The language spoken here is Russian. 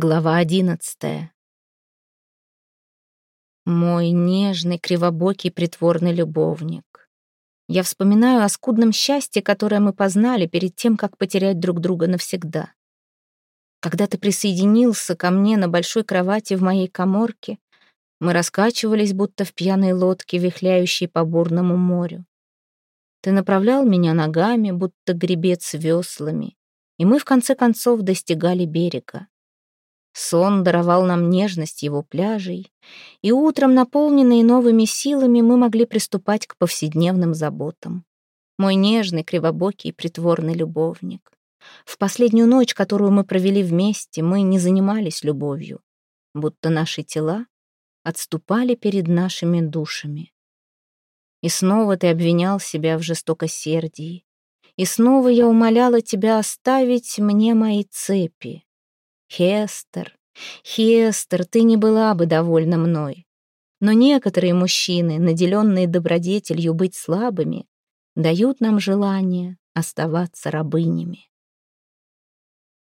Глава одиннадцатая. Мой нежный, кривобокий, притворный любовник. Я вспоминаю о скудном счастье, которое мы познали перед тем, как потерять друг друга навсегда. Когда ты присоединился ко мне на большой кровати в моей коморке, мы раскачивались, будто в пьяной лодке, вихляющей по бурному морю. Ты направлял меня ногами, будто гребец веслами, и мы в конце концов достигали берега. Сон даровал нам нежность его пляжей, и утром, наполненные новыми силами, мы могли приступать к повседневным заботам. Мой нежный, кривобокий, притворный любовник. В последнюю ночь, которую мы провели вместе, мы не занимались любовью, будто наши тела отступали перед нашими душами. И снова ты обвинял себя в жестокосердии, и снова я умоляла тебя оставить мне мои цепи, Хестер, Хестер, ты не была бы довольна мной. Но некоторые мужчины, наделенные добродетелью быть слабыми, дают нам желание оставаться рабынями.